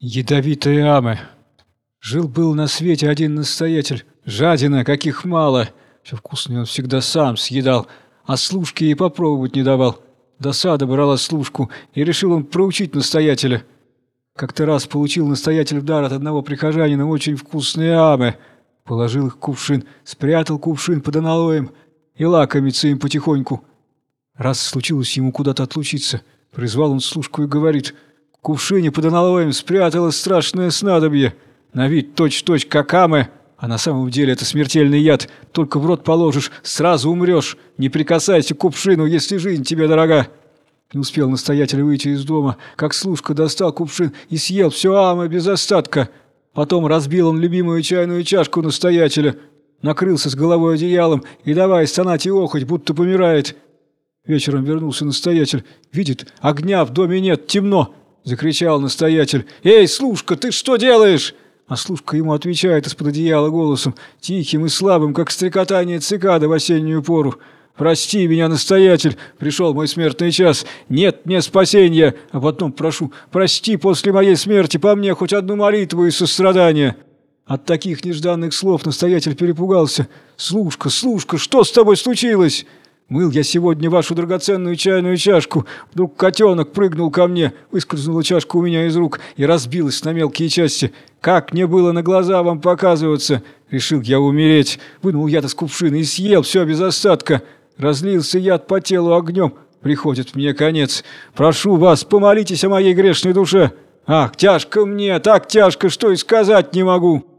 Ядовитые амы. Жил-был на свете один настоятель, жадина, каких мало. Все вкусное он всегда сам съедал, а служке и попробовать не давал. Досада брала служку, и решил он проучить настоятеля. Как-то раз получил настоятель в дар от одного прихожанина очень вкусные амы. Положил их в кувшин, спрятал кувшин под аналоем и лакомится им потихоньку. Раз случилось ему куда-то отлучиться, призвал он служку и говорит — кувшине под аналоем спряталось страшное снадобье. На вид точь-точь как амы, а на самом деле это смертельный яд. Только в рот положишь, сразу умрешь. Не прикасайся к кувшину, если жизнь тебе дорога. Не успел настоятель выйти из дома, как служка достал кувшин и съел все амы без остатка. Потом разбил он любимую чайную чашку настоятеля, накрылся с головой одеялом и давай стонать и охоть, будто помирает. Вечером вернулся настоятель, видит, огня в доме нет, темно, Закричал настоятель. «Эй, служка, ты что делаешь?» А служка ему отвечает из-под одеяла голосом, тихим и слабым, как стрекотание цикады в осеннюю пору. «Прости меня, настоятель, пришел мой смертный час. Нет мне спасения, а потом прошу, прости после моей смерти по мне хоть одну молитву и сострадание». От таких нежданных слов настоятель перепугался. «Слушка, слушка, что с тобой случилось?» Мыл я сегодня вашу драгоценную чайную чашку. Вдруг котенок прыгнул ко мне, выскользнула чашка у меня из рук и разбилась на мелкие части. Как мне было на глаза вам показываться? Решил я умереть. Вынул яд из кувшина и съел все без остатка. Разлился яд по телу огнем. Приходит мне конец. Прошу вас, помолитесь о моей грешной душе. Ах, тяжко мне, так тяжко, что и сказать не могу».